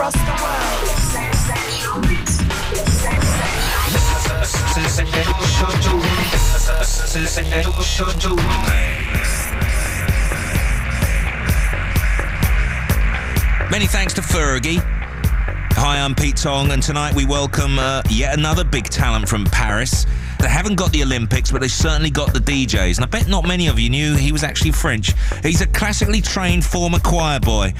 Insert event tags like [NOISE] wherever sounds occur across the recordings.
across the world. Many thanks to Fergie. Hi, I'm Pete Tong, and tonight we welcome uh, yet another big talent from Paris. They haven't got the Olympics, but they certainly got the DJs. And I bet not many of you knew he was actually French. He's a classically trained former choir boy,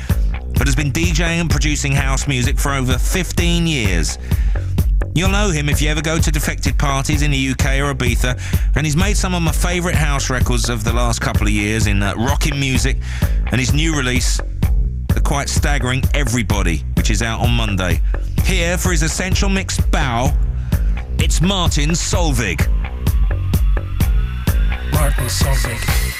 but has been DJing and producing house music for over 15 years. You'll know him if you ever go to defected parties in the UK or Ibiza, and he's made some of my favourite house records of the last couple of years in uh, rocking music, and his new release, the quite staggering Everybody, which is out on Monday. Here for his essential mix bow, it's Martin Solveig. Martin Solveig.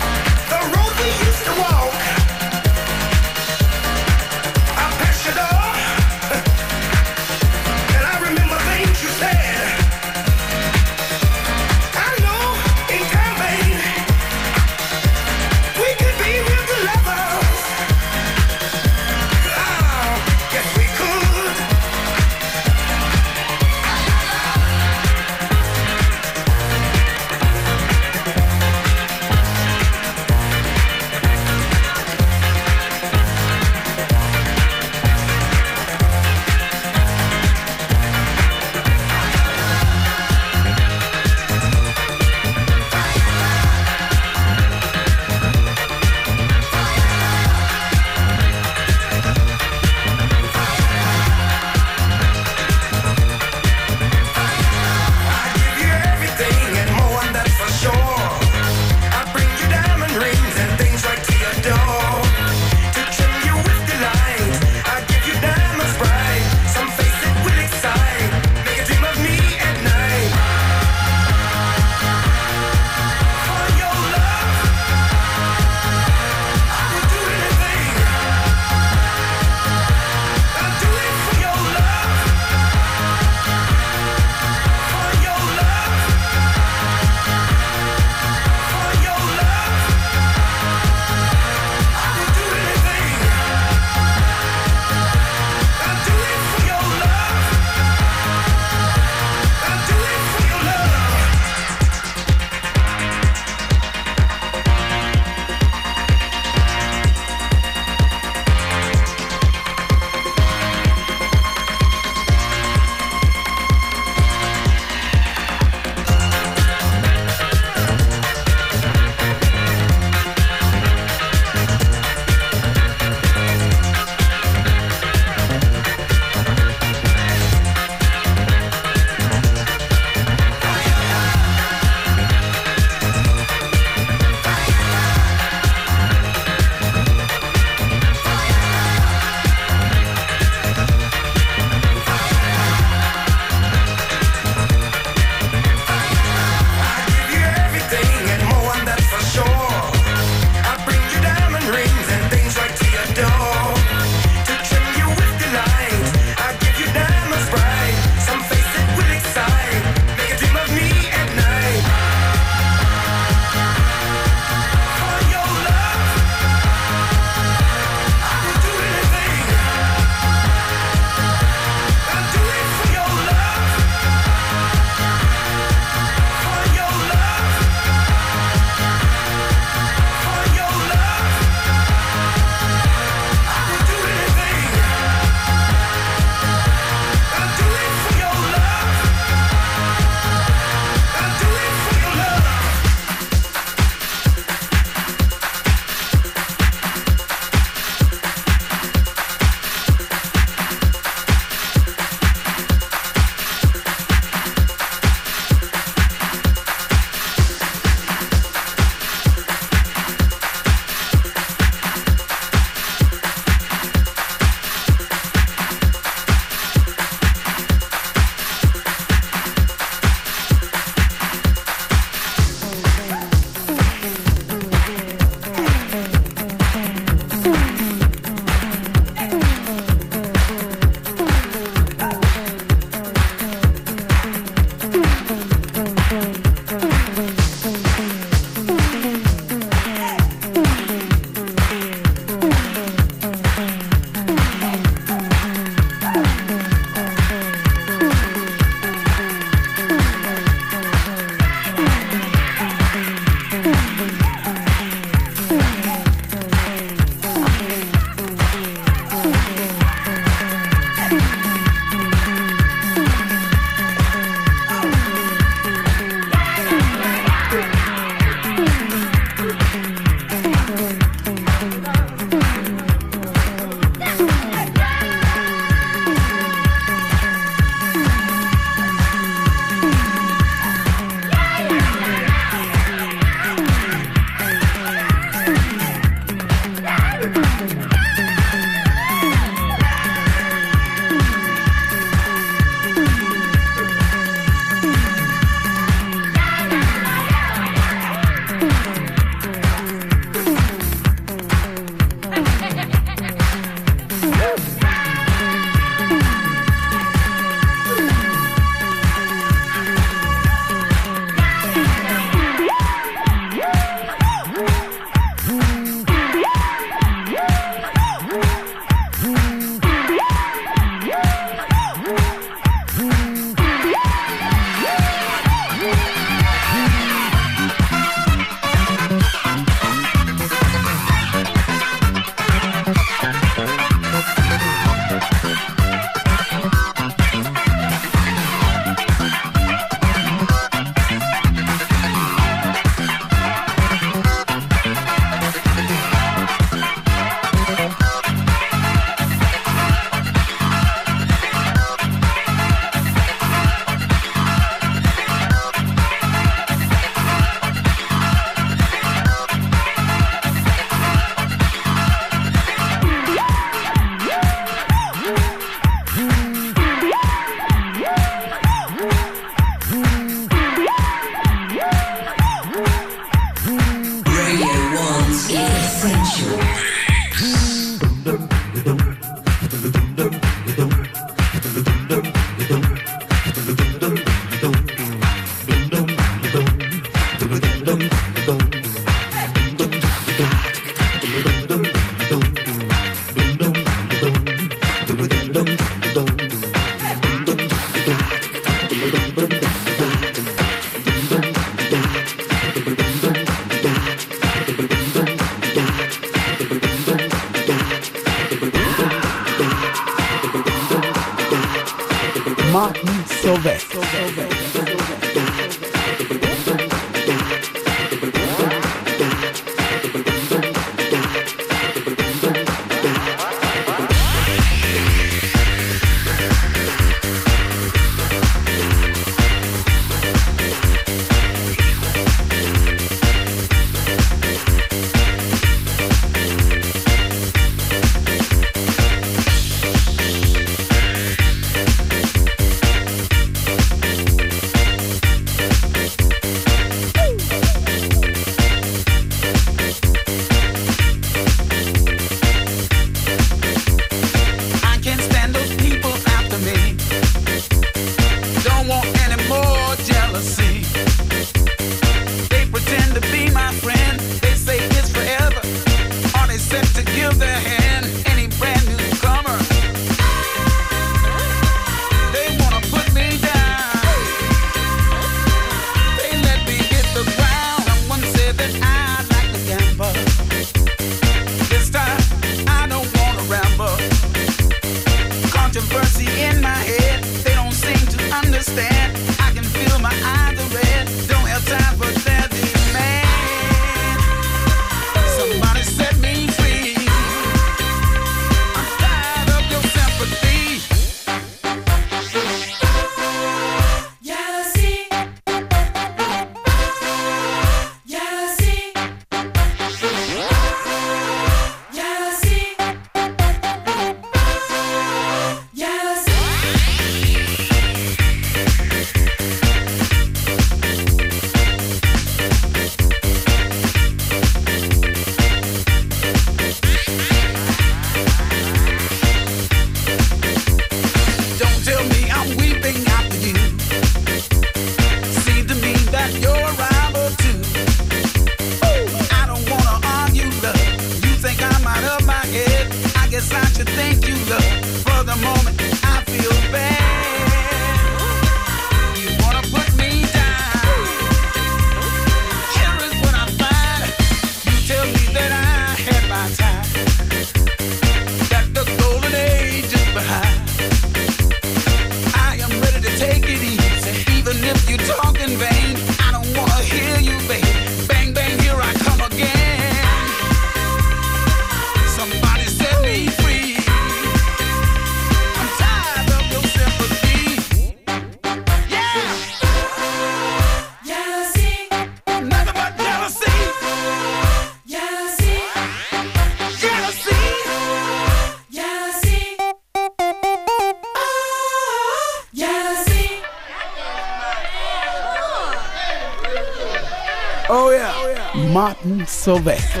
Sylvester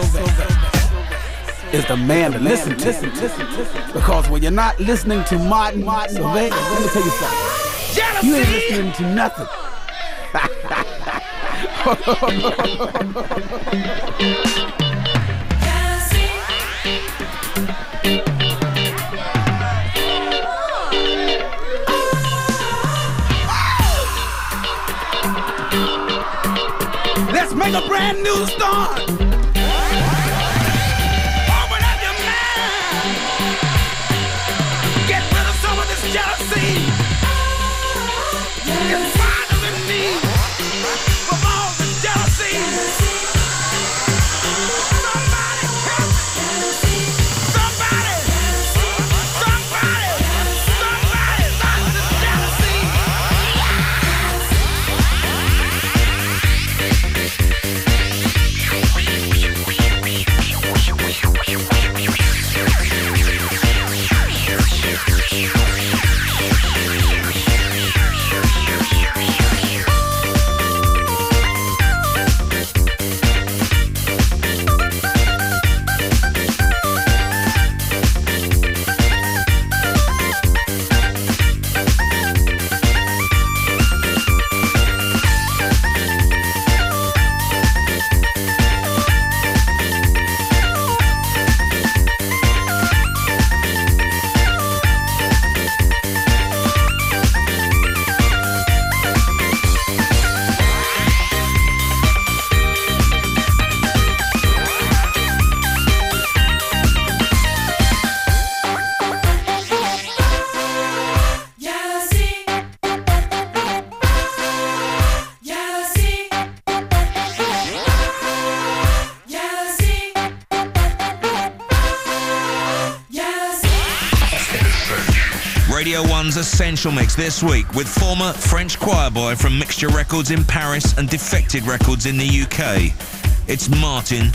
is the man to listen to. Because when you're not listening to Martin Sylvester, let me tell you something. You ain't listening to nothing. Let's make a brand new start. Radio 1's Essential Mix this week with former French choir boy from Mixture Records in Paris and Defected Records in the UK. It's Martin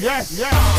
yes, yes.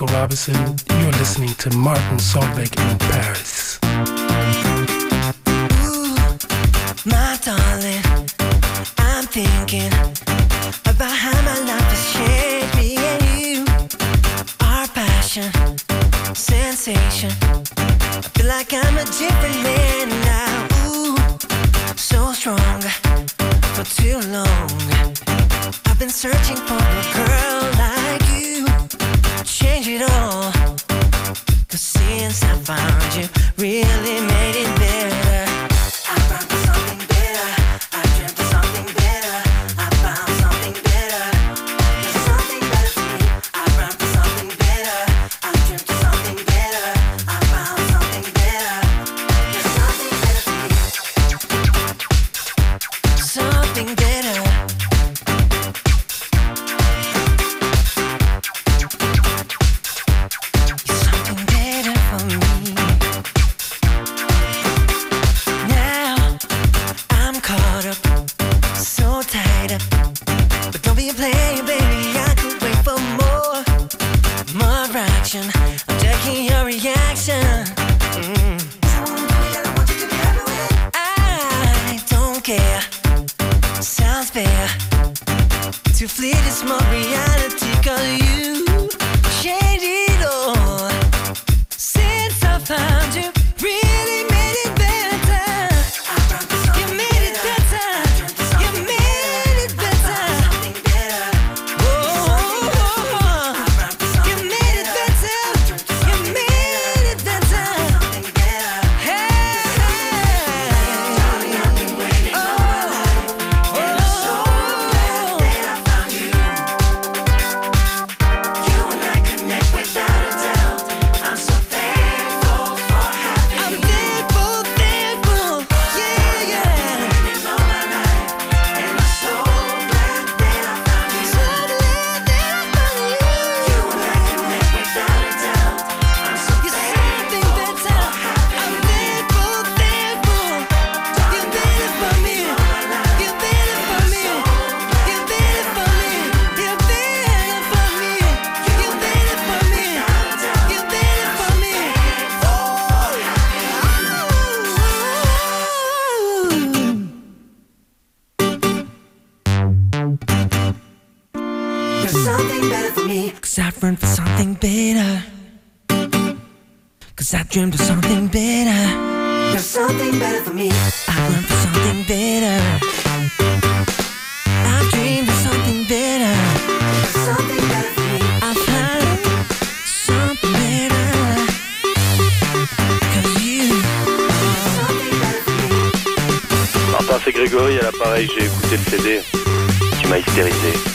Michael Robinson. You're listening to Martin Solveig in Paris. dreamed of something better. There's something better for me. I of something better. C'est Grégory à l'appareil, j'ai écouté le CD. Tu m'as hystérisé.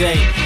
day.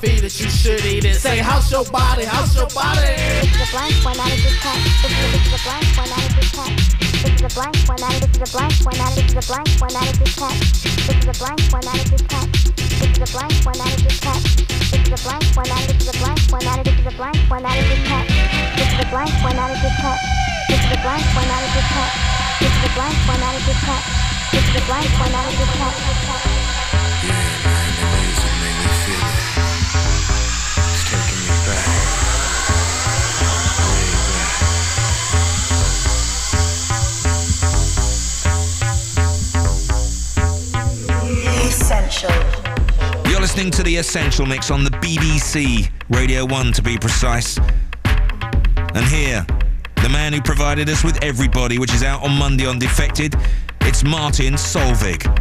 feed you should eat it. Say, how's your body? How's your body? A blank one out of this pack. A blank one out of this pack. This is a blank one out of this. Is a blank one out of this. Is a blank one out of this pack. This is a blank one out of this pack. This is a blank one out of this pack. This is a blank one out of this. Is a blank one out of. This is a blank one out of this pack. This is a blank one out of this pack. This is a blank one out of this pack. This is a blank one out of this pack. This is a blank one out of this pack. listening to The Essential Mix on the BBC, Radio 1 to be precise. And here, the man who provided us with Everybody, which is out on Monday on Defected, it's Martin Solveig.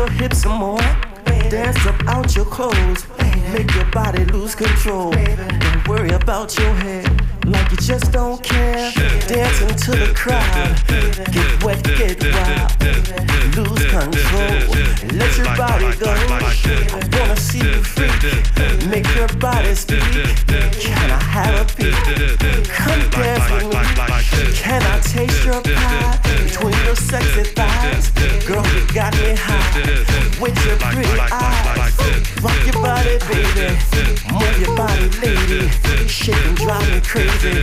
your hips some more. Dance up out your clothes. Make your body lose control. Don't worry about your head. Like you just don't care. Dance into the crowd. Get wet, get wild. Lose control. Let your body go. I wanna see you freak. Make your body speak. Can I have a peek? Come dance with me. Can I taste your pie? Sexy thighs. Girl, you got me high with your pretty eyes. Rock your body, baby. Move your body, lady. Shake and drive me crazy.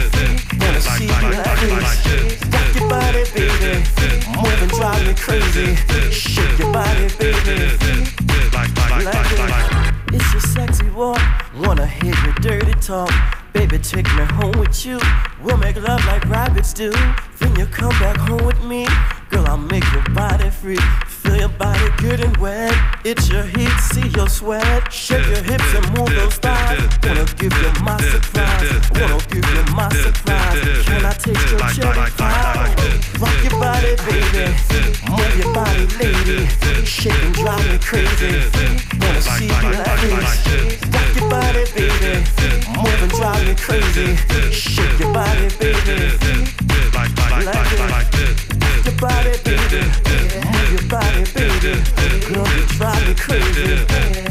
Wanna see you like this. Rock your body, baby. Move and drive me crazy. Shake your body, baby. Like this. It's your sexy walk. Wanna hear your dirty talk. Baby, take me home with you. We'll make love like rabbits do. Then you come back home with me. Girl, I'll make your body free. Feel your body good and wet. It's your heat, see your sweat. Shake your hips and move those thighs. Wanna give you my surprise. Wanna give you my surprise. Can I taste your cherry pie? Rock your body, baby. Move your body, lady. Shake and drive me crazy. Wanna see you like this. Rock your body, baby. Move and drive me crazy. Shake your body, baby. Like this. Your body, baby. Move your body, baby. Girl, you drive me crazy.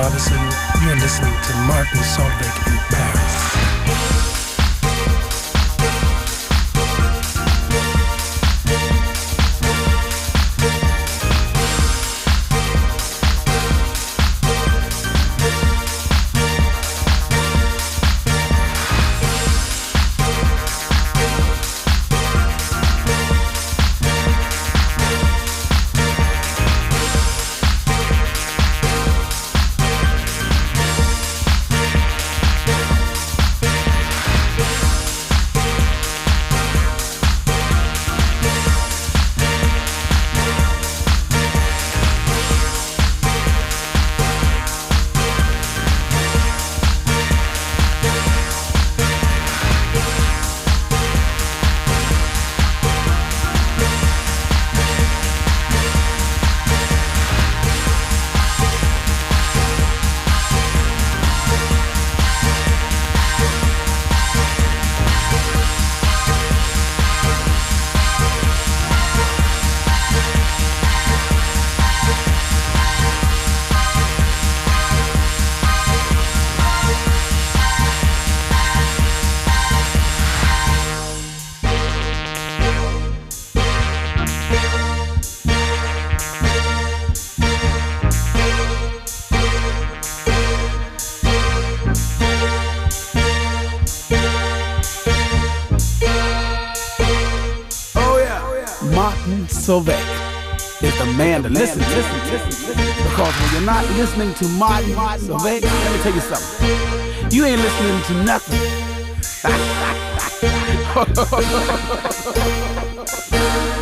Robinson. You're listening to Martin Solveig in Paris. Listen, to listen to. Because when you're not listening to Martin Solveig, let me tell you something. You ain't listening to nothing. [LAUGHS]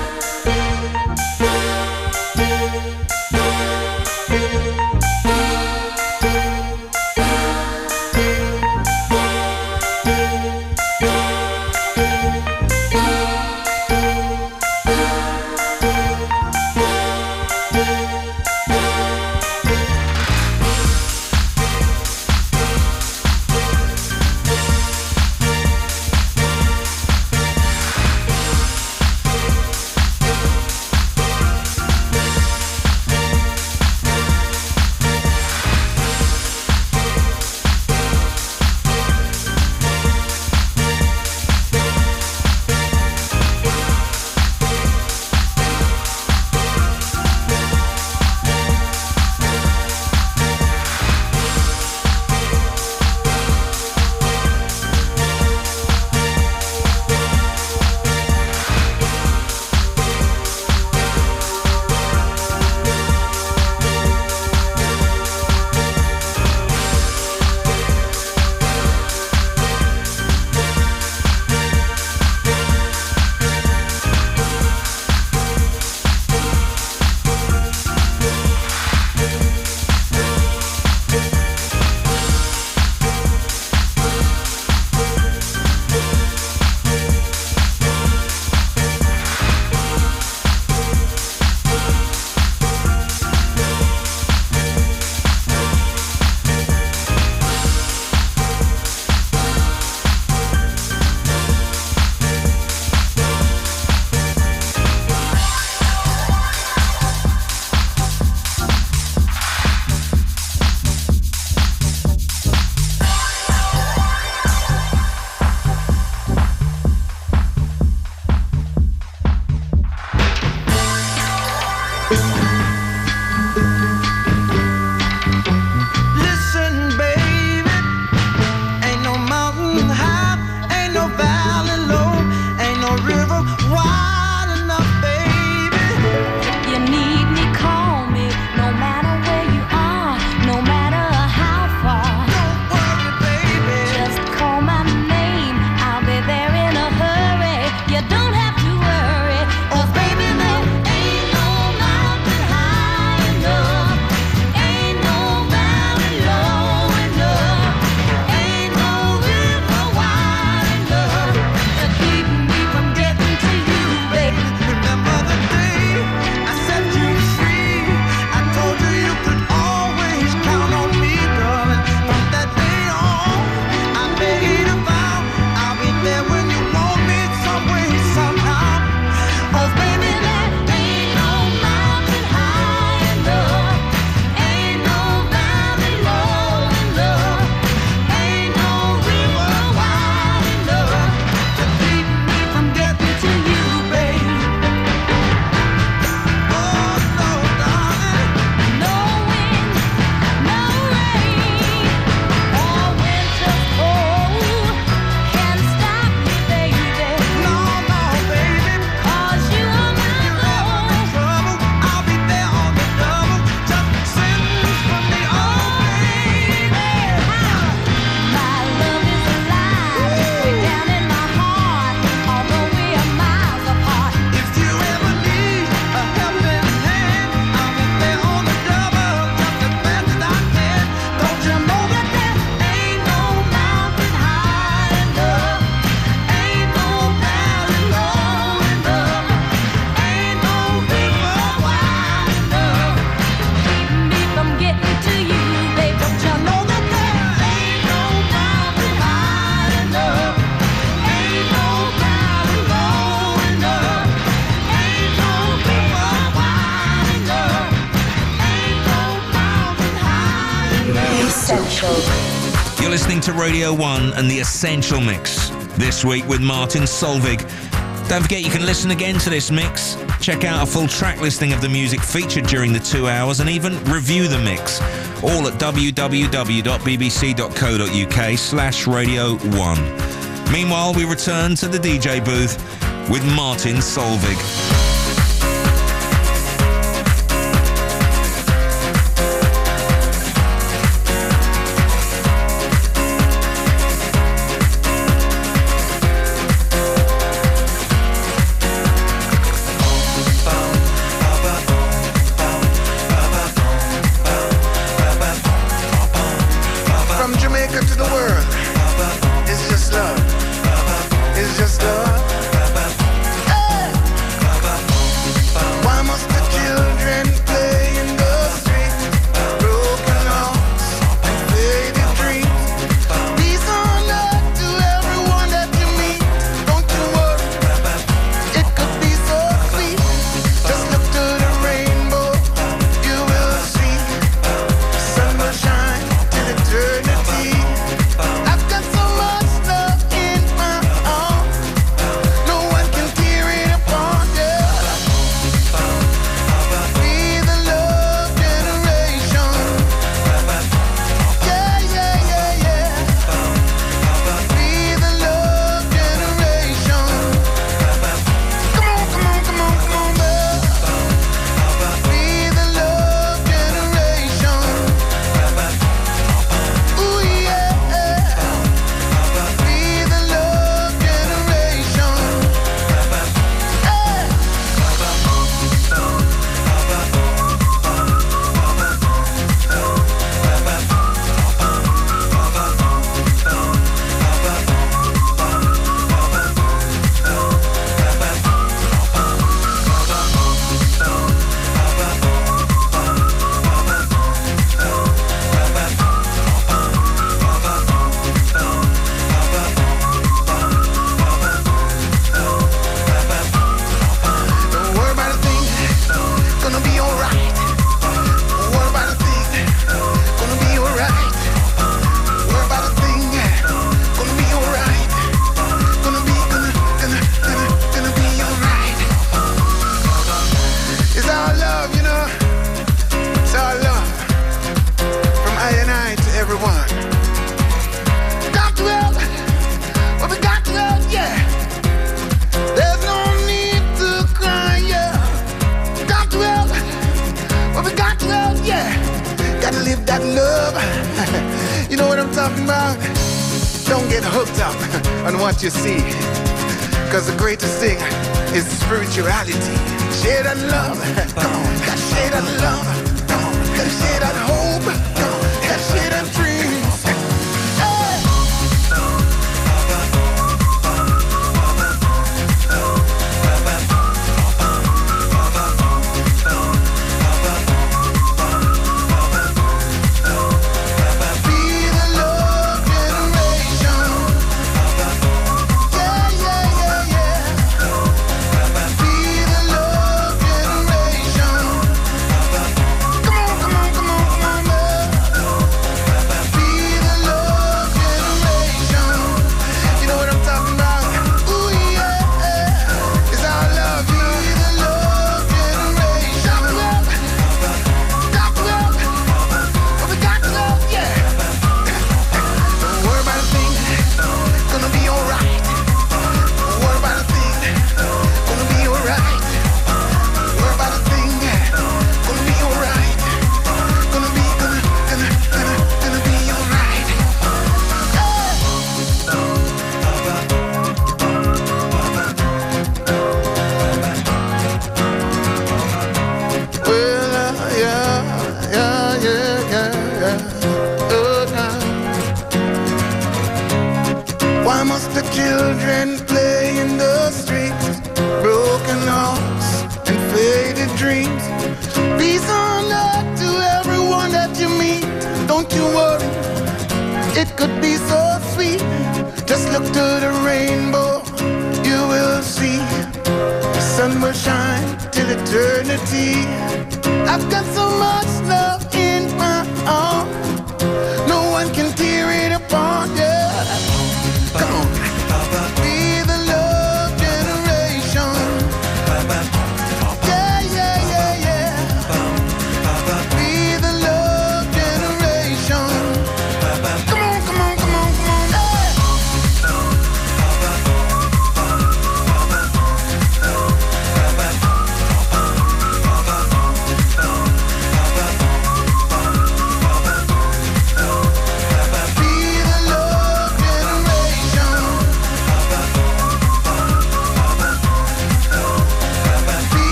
Radio 1 and The Essential Mix. This week with Martin Solveig. Don't forget you can listen again to this mix, check out a full track listing of the music featured during the two hours, and even review the mix. All at www.bbc.co.uk slash Radio 1. Meanwhile, we return to the DJ booth with Martin Solveig.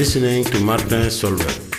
Listening to Martin Solveig.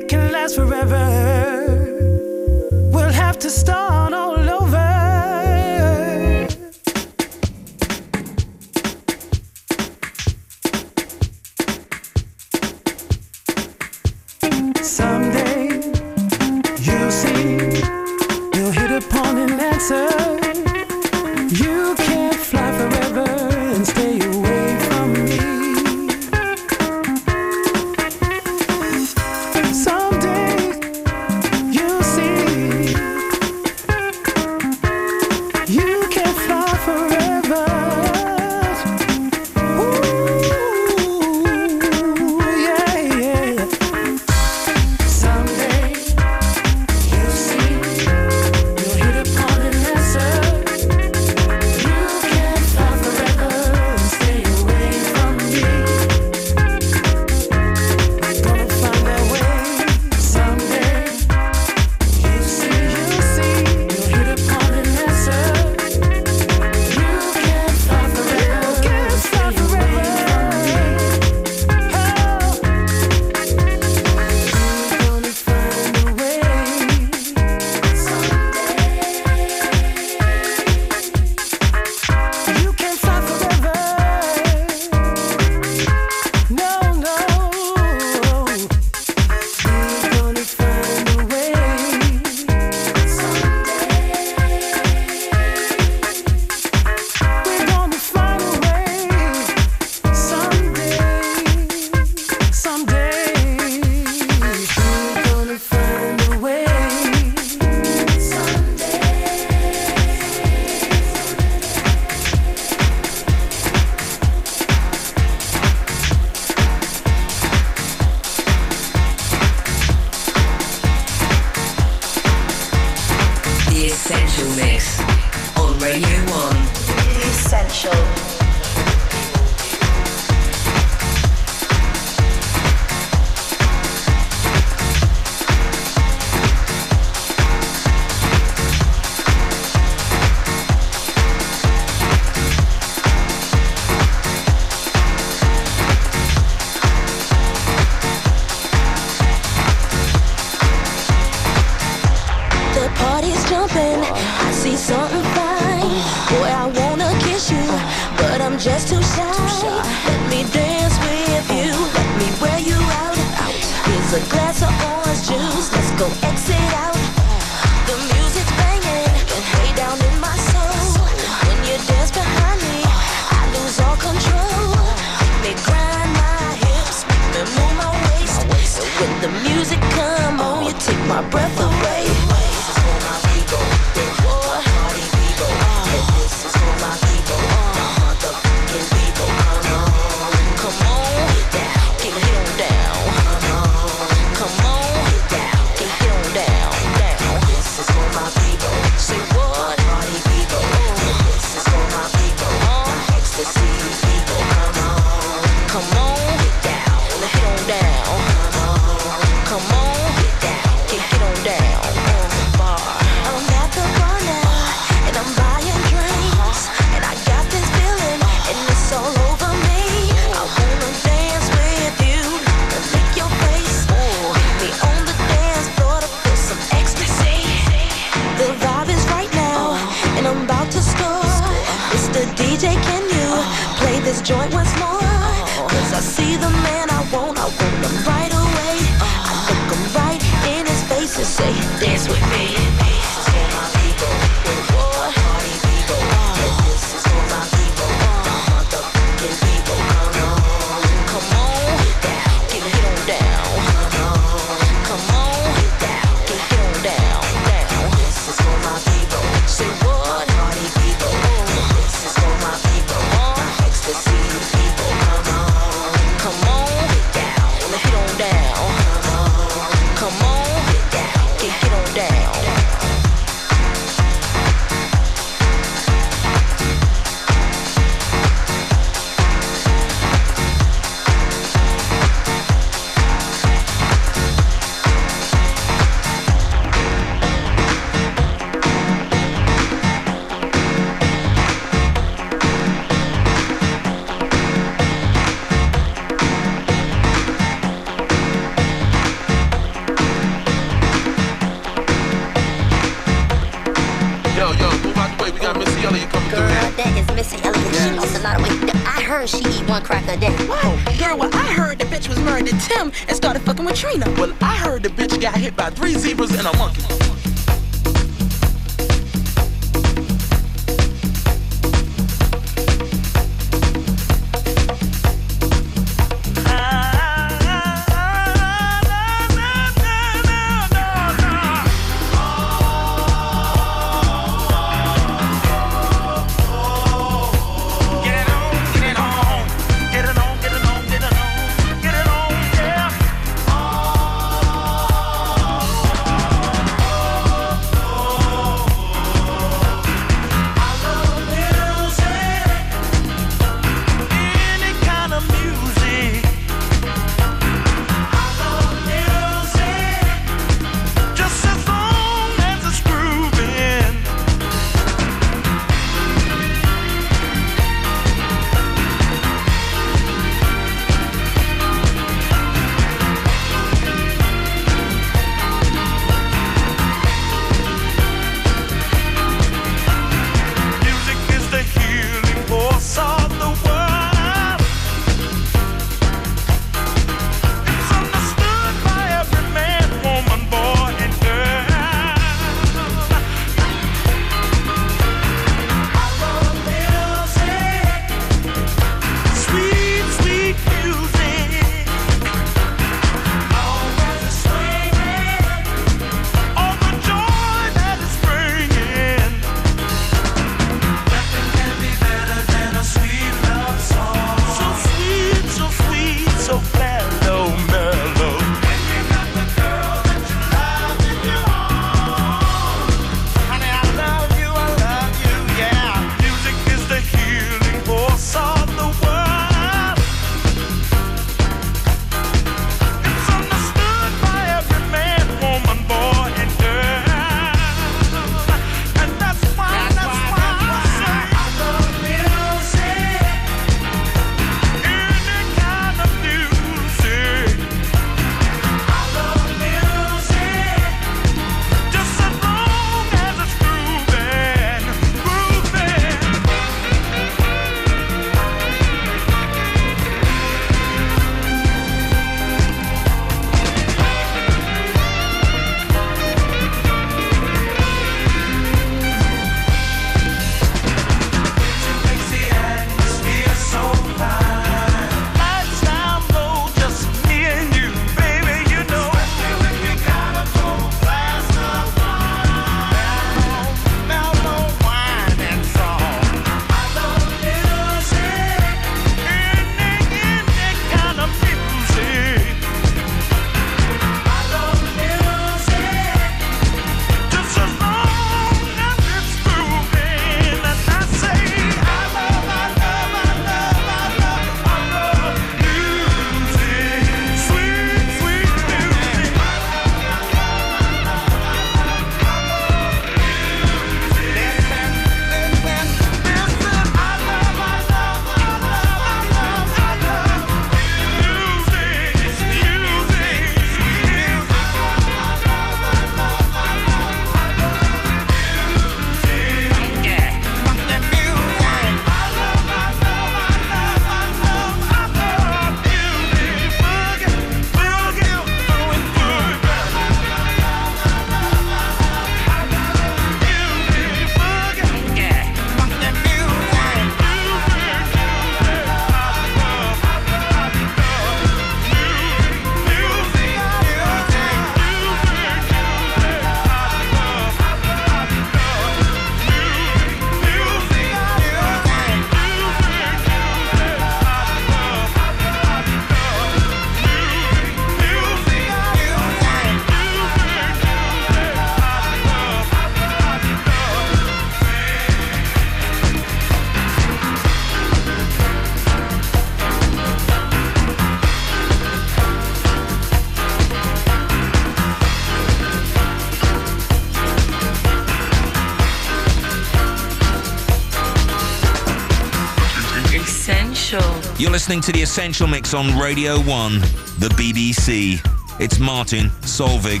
You're listening to The Essential Mix on Radio 1, the BBC. It's Martin Solveig.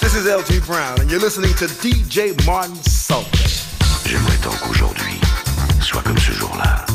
This is LT Brown, and you're listening to DJ Martin Solveig. J'aimerais tant qu'aujourd'hui soit comme ce jour-là.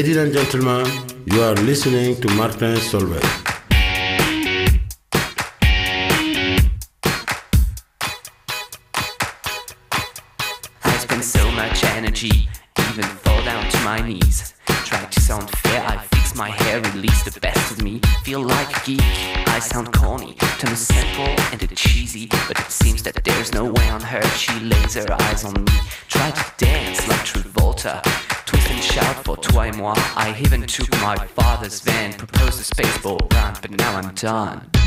Ladies and gentlemen, you are listening to Martin Solveig. my father's van, proposed a spaceball run, but now I'm done.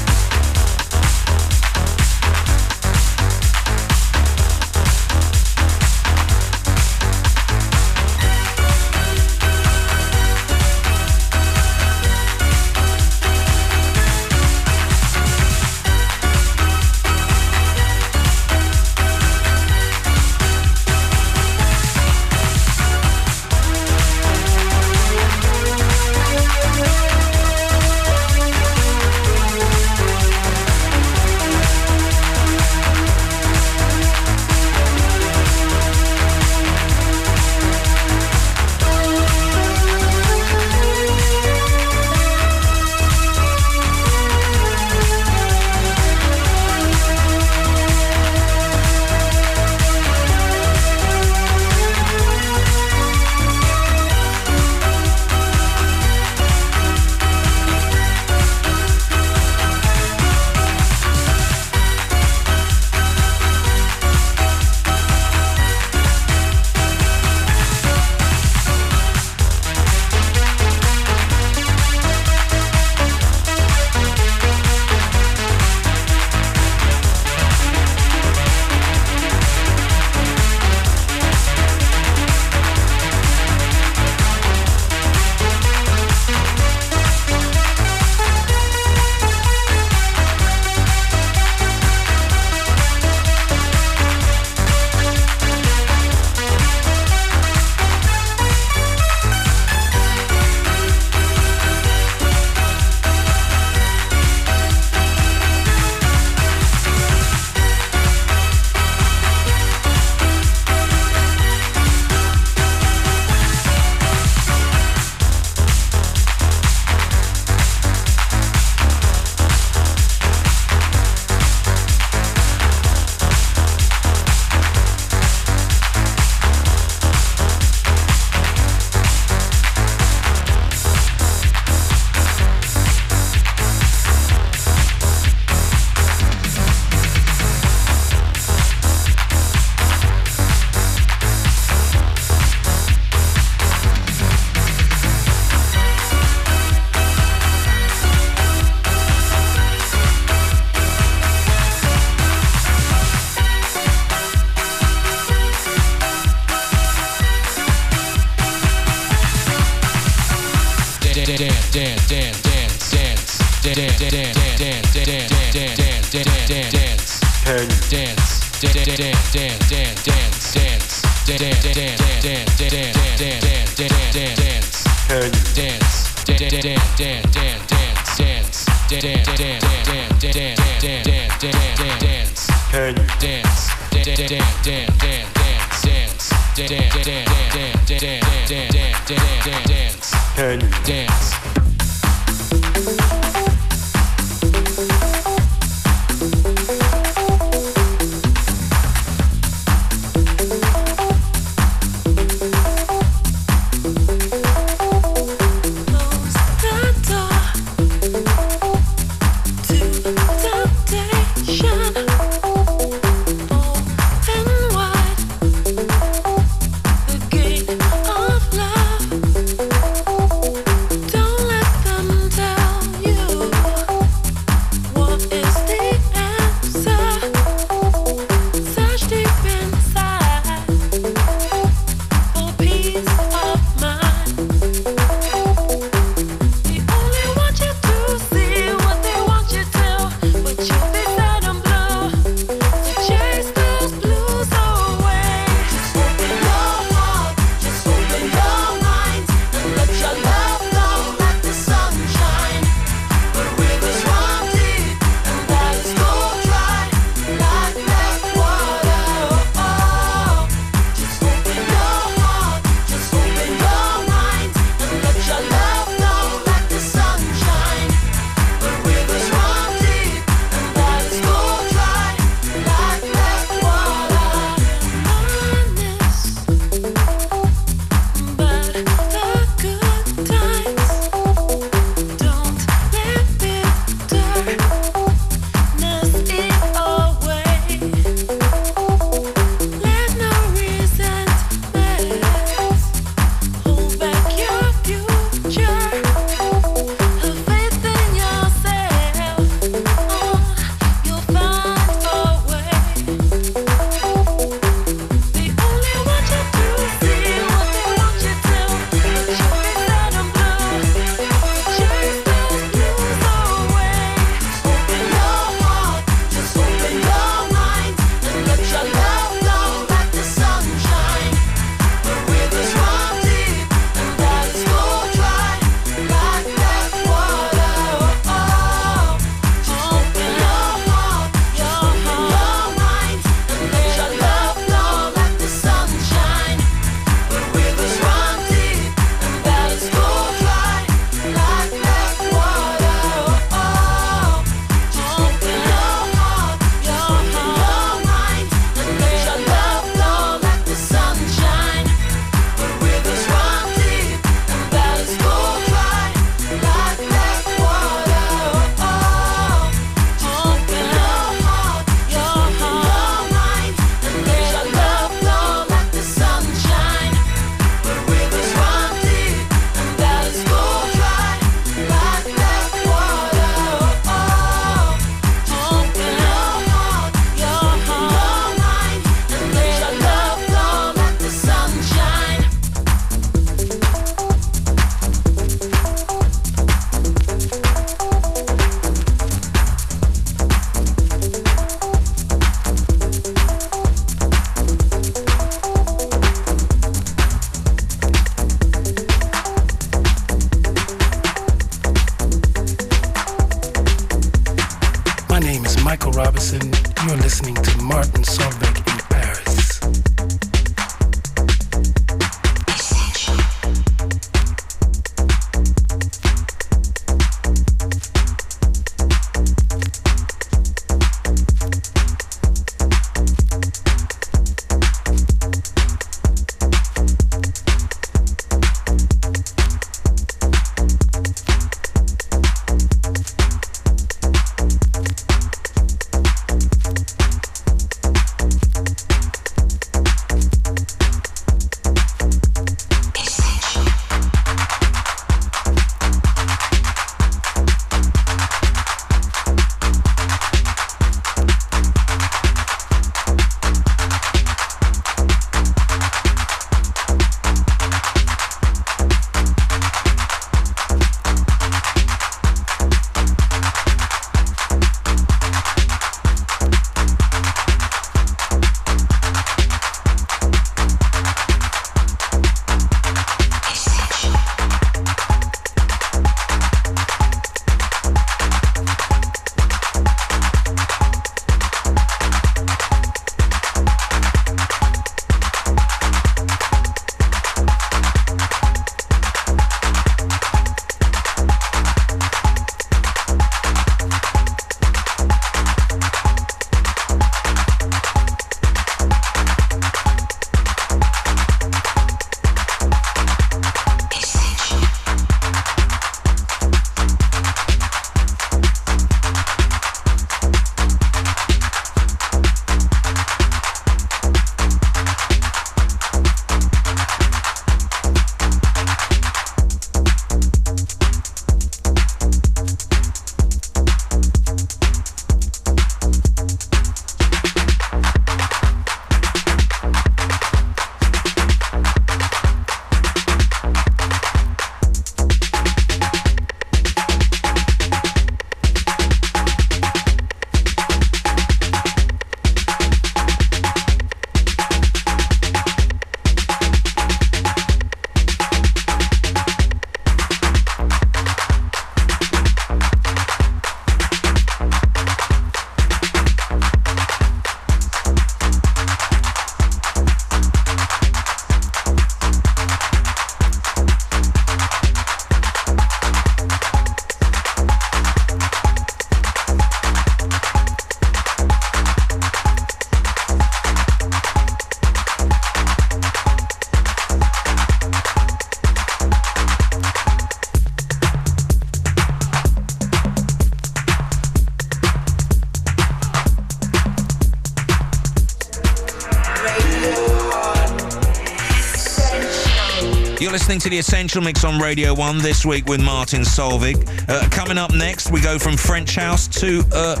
To the Essential Mix on Radio 1 this week with Martin Solveig. Uh, coming up next, we go from French House to uh,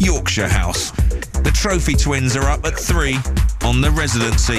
Yorkshire House. The Trophy Twins are up at 3 on the residency.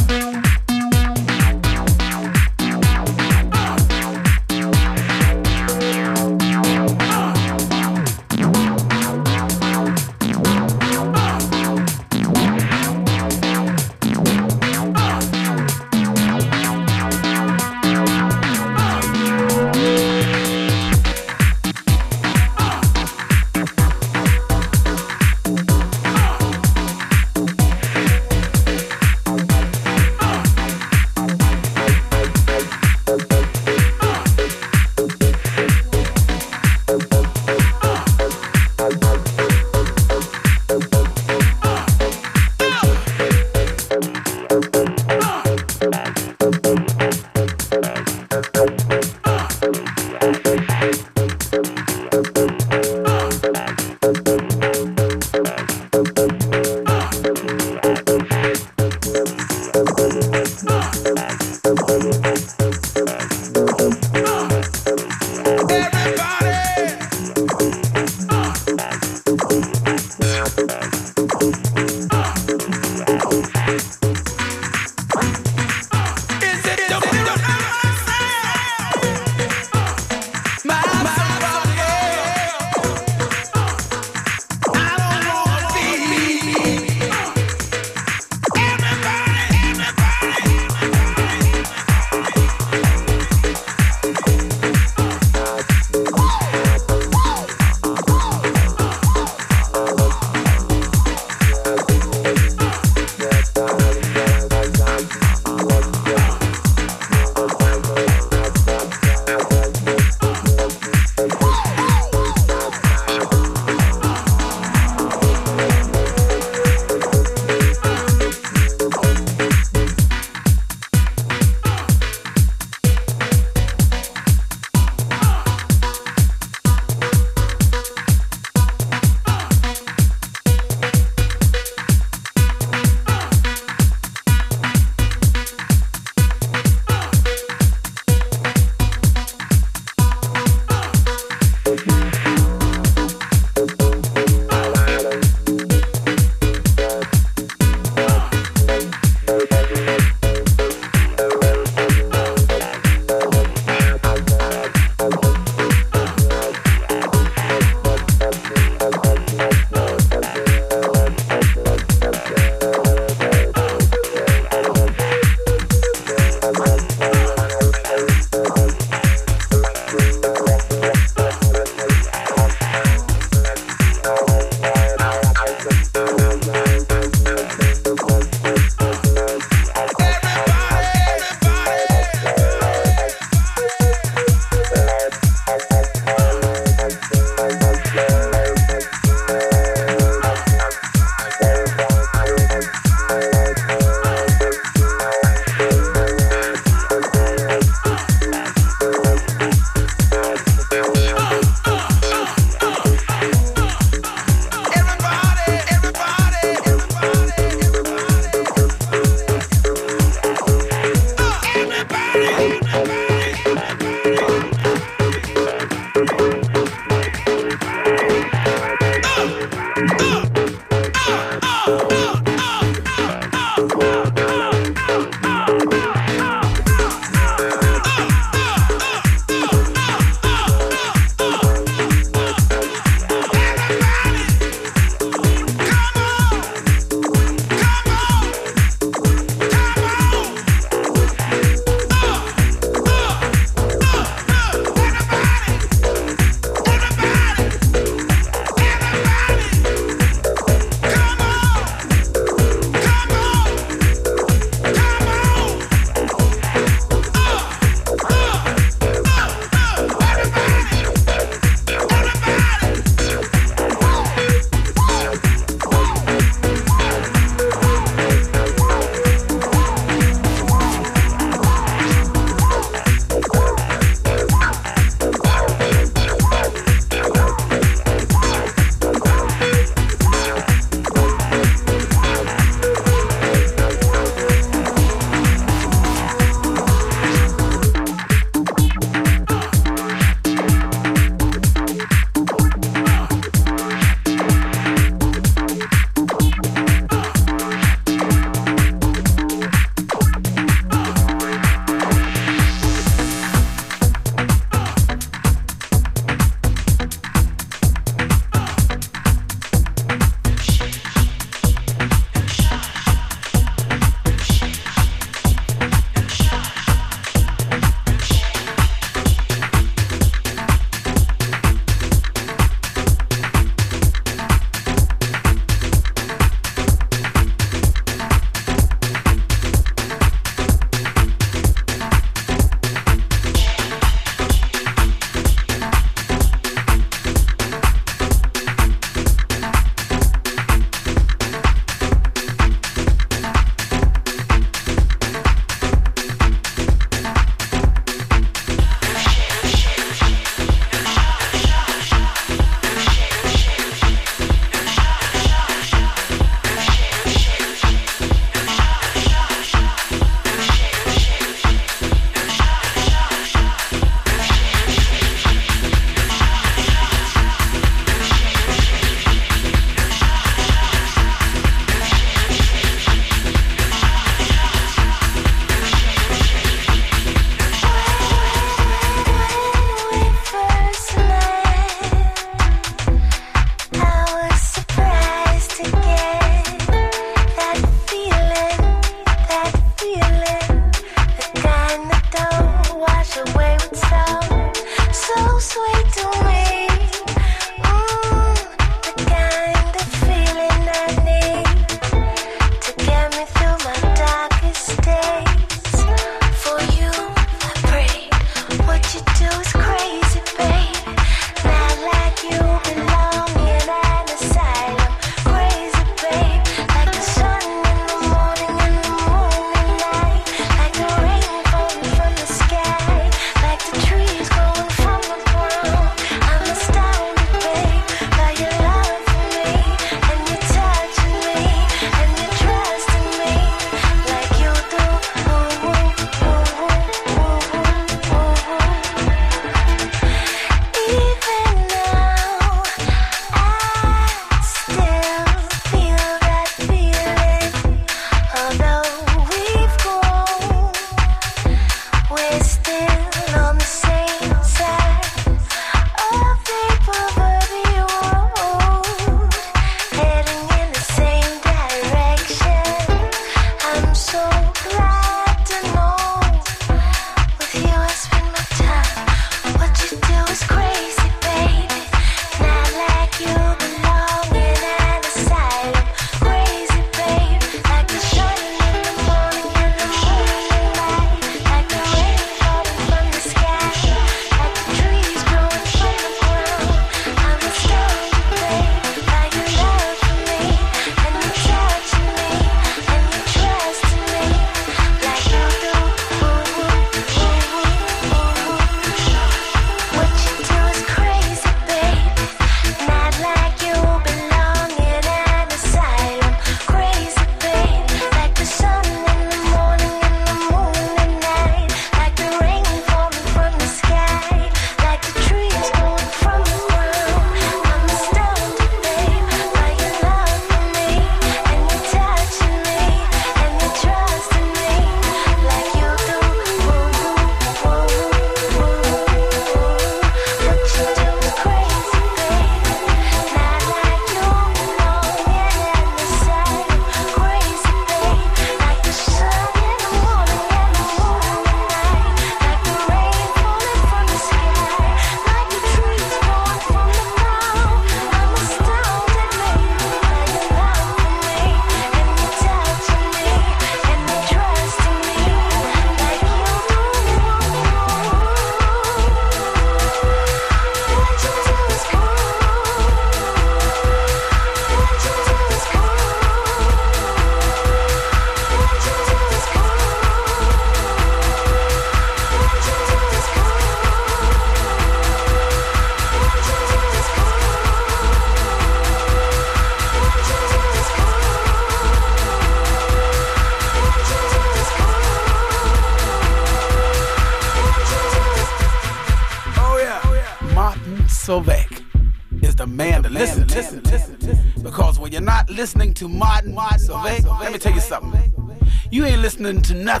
Nothing.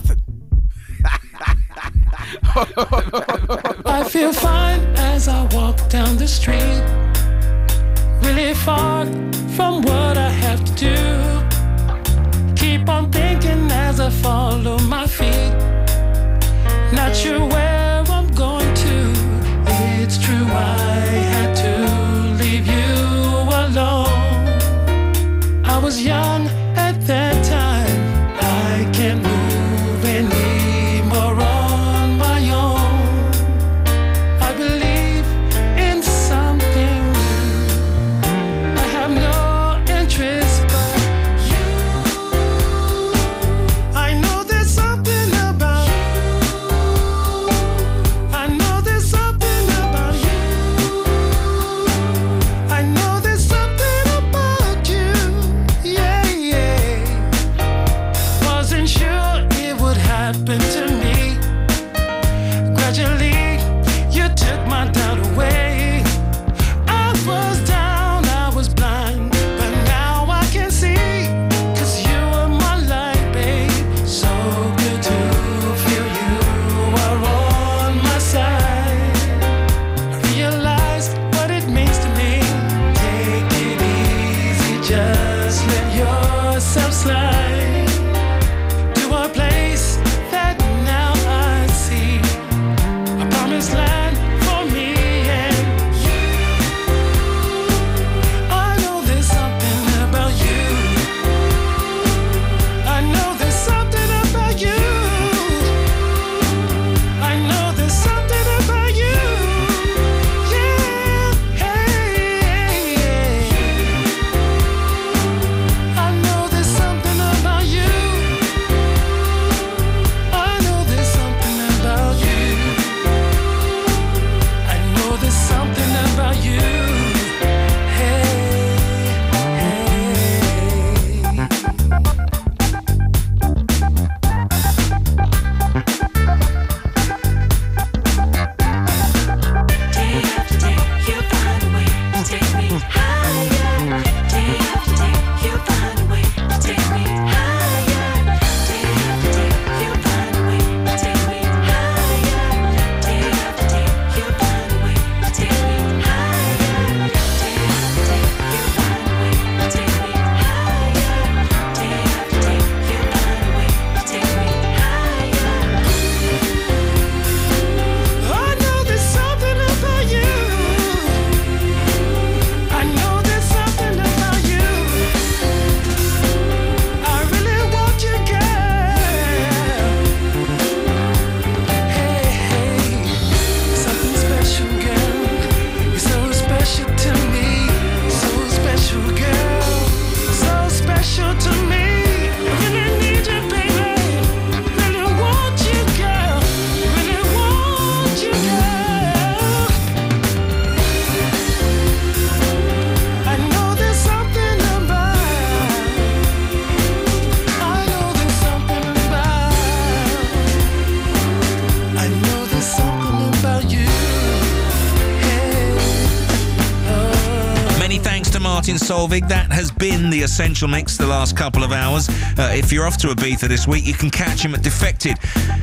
Solveig. That has been the Essential Mix the last couple of hours. Uh, if you're off to Ibiza this week, you can catch him at Defected,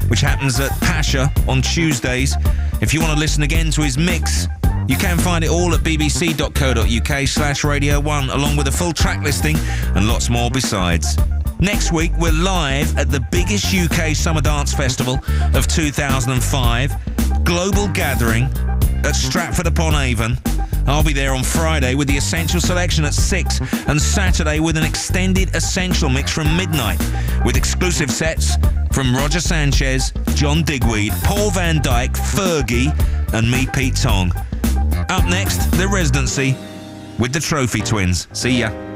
which happens at Pacha on Tuesdays. If you want to listen again to his mix, you can find it all at bbc.co.uk slash Radio 1, along with a full track listing and lots more besides. Next week, we're live at the biggest UK Summer Dance Festival of 2005, Global Gathering at Stratford upon Avon. I'll be there on Friday with the Essential Selection at 6 and Saturday with an extended Essential mix from midnight with exclusive sets from Roger Sanchez, John Digweed, Paul Van Dyk, Fergie and me, Pete Tong. Up next, The Residency with the Trophy Twins. See ya.